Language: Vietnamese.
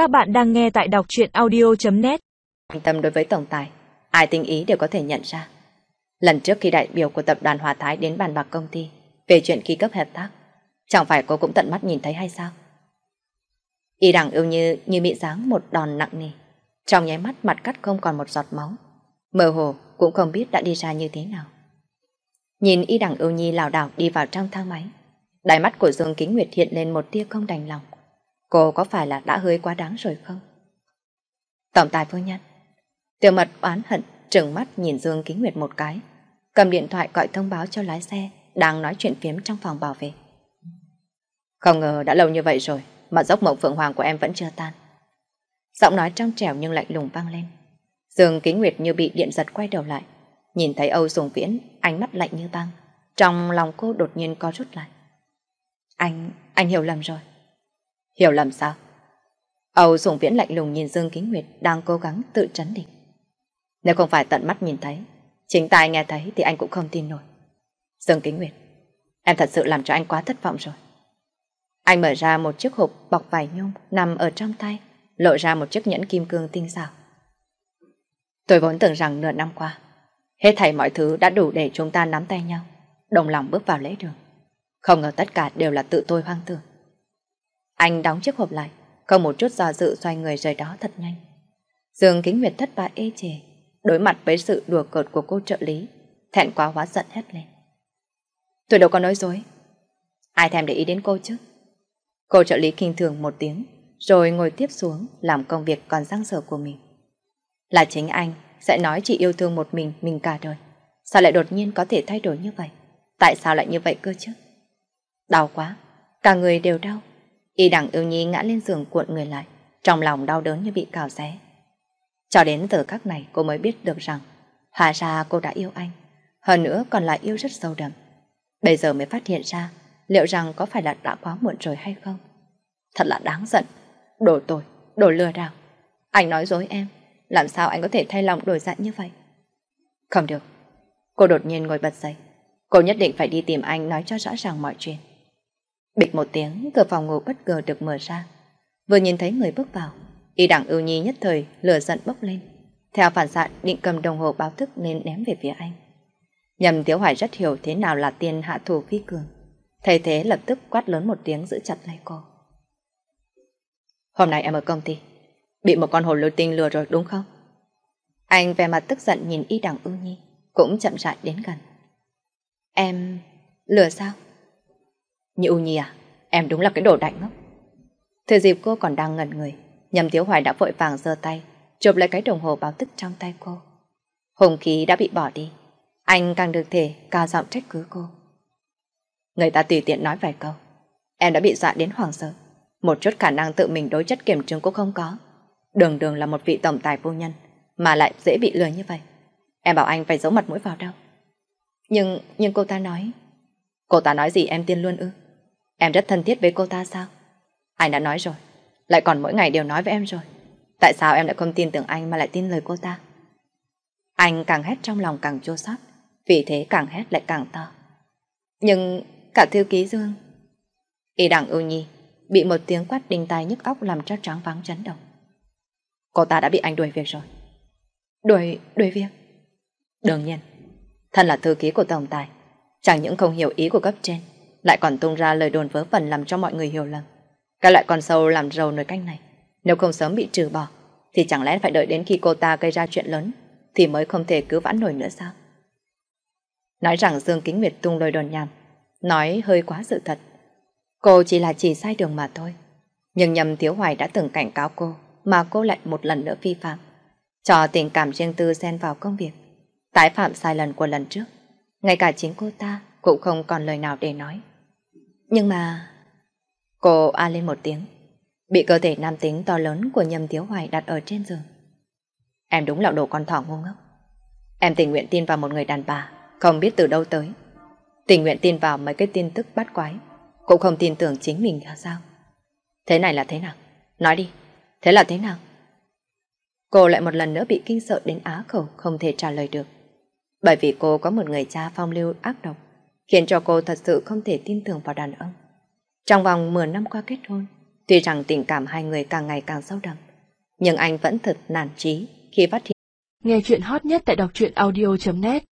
Các bạn đang nghe tại đọc truyện audio.net Quan tâm đối với tổng tài, ai tinh ý đều có thể nhận ra. Lần trước khi đại biểu của tập đoàn Hòa Thái đến bàn bạc công ty về chuyện ký cấp hợp tác, chẳng phải cô cũng tận mắt nhìn thấy hay sao? Y đẳng ưu như như bị giáng một đòn nặng nề, trong nháy mắt mặt cắt không còn một giọt máu, mơ hồ cũng không biết đã đi ra như thế nào. Nhìn y đẳng ưu nhi lảo đảo đi vào trong thang máy, đáy mắt của Dương Kính Nguyệt hiện lên một tia không đành lòng. Cô có phải là đã hơi quá đáng rồi không? Tổng tài phu nhân. Tiểu mật oán hận trừng mắt nhìn Dương Kính Nguyệt một cái, cầm điện thoại gọi thông báo cho lái xe đang nói chuyện phiếm trong phòng bảo vệ. Không ngờ đã lâu như vậy rồi mà dốc mộng phượng hoàng của em vẫn chưa tan. Giọng nói trong trẻo nhưng lạnh lùng vang lên. Dương Kính Nguyệt như bị điện giật quay đầu lại, nhìn thấy Âu Sùng Viễn, ánh mắt lạnh như băng. Trong lòng cô đột nhiên co rút lại. Anh, anh hiểu lầm rồi. Hiểu lầm sao? Âu Sùng Viễn lạnh lùng nhìn Dương Kính Nguyệt đang cố gắng tự trấn định. Nếu không phải tận mắt nhìn thấy, chính tai nghe thấy thì anh cũng không tin nổi. Dương Kính Nguyệt, em thật sự làm cho anh quá thất vọng rồi. Anh mở ra một chiếc hộp bọc vải nhung nằm ở trong tay, lộ ra một chiếc nhẫn kim cương tinh xảo. Tôi vốn tưởng rằng nửa năm qua, hết thảy mọi thứ đã đủ để chúng ta nắm tay nhau, đồng lòng bước vào lễ đường. Không ngờ tất cả đều là tự tôi hoang tưởng. Anh đóng chiếc hộp lại, không một chút do dự xoay người rời đó thật nhanh. Dương Kính Nguyệt thất bại ê chề, đối mặt với sự đùa cợt của cô trợ lý, thẹn quá hóa giận hết lên. Tôi đâu có nói dối. Ai thèm để ý đến cô chứ? Cô trợ lý kinh thường một tiếng, rồi ngồi tiếp xuống làm công việc còn răng sở của mình. Là chính anh sẽ nói chị yêu thương một mình mình cả đời. Sao lại đột nhiên có thể thay đổi như vậy? Tại sao lại như vậy cơ chứ? Đau quá, cả người đều đau. Y đằng yêu nhi ngã lên giường cuộn người lại, trong lòng đau đớn như bị cào xé. Cho đến giờ khắc này cô mới biết được rằng hóa ra cô đã yêu anh Hơn nữa còn là yêu rất sâu đậm. Bây giờ mới phát hiện ra Liệu rằng có phải là đã quá muộn rồi hay không? Thật là đáng giận. Đồ tội, đồ lừa đảo. Anh nói dối em Làm sao anh có thể thay lòng đổi dạ như vậy? Không được. Cô đột nhiên ngồi bật dậy. Cô nhất định phải đi tìm anh nói cho rõ ràng mọi chuyện. Bịch một tiếng Cửa phòng ngủ bất ngờ được mở ra Vừa nhìn thấy người bước vào Y đẳng ưu nhi nhất thời lửa giận bốc lên. Theo phản xạ định cầm đồng hồ báo thức nên ném về phía anh. Nhầm Tiếu Hoài rất hiểu thế nào là tiền hạ thủ phi cường. Thầy thế lập tức quát lớn một tiếng giữ chặt lấy cô. Hôm nay em ở công ty, bị một con hồ lưu tinh lừa rồi đúng không? Anh về mặt tức giận nhìn y đẳng ưu nhi, cũng chậm rãi đến gần. Em... lừa sao? Như ưu nhi à, em đúng là cái đồ đại ngốc. Thời dịp cô còn đang ngẩn người, Nhầm Thiếu Hoài đã vội vàng giơ tay, chụp lấy cái đồng hồ báo thức trong tay cô. Hùng khí đã bị bỏ đi. Anh càng được thể cao giọng trách cứ cô. Người ta tùy tiện nói vài câu. Em đã bị dọa đến hoảng sợ. Một chút khả năng tự mình đối chất kiểm chứng cũng không có. Đường đường là một vị tổng tài vô nhân, mà lại dễ bị lừa như vậy. Em bảo anh phải giấu mặt mũi vào đâu. Nhưng, nhưng cô ta nói... Cô ta nói gì em tin luôn ư? Em rất thân thiết với cô ta sao? Anh đã nói rồi, lại còn mỗi ngày đều nói với em rồi. Tại sao em lại không tin tưởng anh mà lại tin lời cô ta? Anh càng hét trong lòng càng chua xót, vì thế càng hét lại càng to. Nhưng cả thư ký Dương, y đẳng ưu nhi, bị một tiếng quát đinh tai nhức óc làm cho trắng vắng chấn động. Cô ta đã bị anh đuổi việc rồi. Đuổi, đuổi việc? Đương nhiên, thân là thư ký của tổng tài, chẳng những không hiểu ý của cấp trên, lại còn tung ra lời đồn vớ vẩn làm cho mọi người hiểu lầm. Cái loại con sâu làm rầu nồi canh này, nếu không sớm bị trừ bỏ, thì chẳng lẽ phải đợi đến khi cô ta gây ra chuyện lớn, thì mới không thể cứu vãn nổi nữa sao? Nói rằng Dương Kính Nguyệt tung lời đồn nhảm, nói hơi quá sự thật. Cô chỉ là chỉ sai đường mà thôi. Nhưng nhầm Thiếu Hoài đã từng cảnh cáo cô, mà cô lại một lần nữa vi phạm. Cho tình cảm riêng tư xen vào công việc. Tái phạm sai lần của lần trước. Ngay cả chính cô ta cũng không còn lời nào để nói. Nhưng mà... Cô a lên một tiếng, bị cơ thể nam tính to lớn của nhầm thiếu hoài đặt ở trên giường. Em đúng là đồ con thỏ ngu ngốc. Em tình nguyện tin vào một người đàn bà, không biết từ đâu tới. Tình nguyện tin vào mấy cái tin tức bắt quái, cũng không tin tưởng chính mình là sao. Thế này là thế nào? Nói đi, thế là thế nào? Cô lại một lần nữa bị kinh sợ đến á khẩu không thể trả lời được. Bởi vì cô có một người cha phong lưu ác độc, khiến cho cô thật sự không thể tin tưởng vào đàn ông. Trong vòng 10 năm qua kết hôn, Tuy rằng tình cảm hai người càng ngày càng sâu đậm, nhưng anh vẫn thật nản trí khi phát hiện. Nghe chuyện hot nhất tại đọc truyện audio.net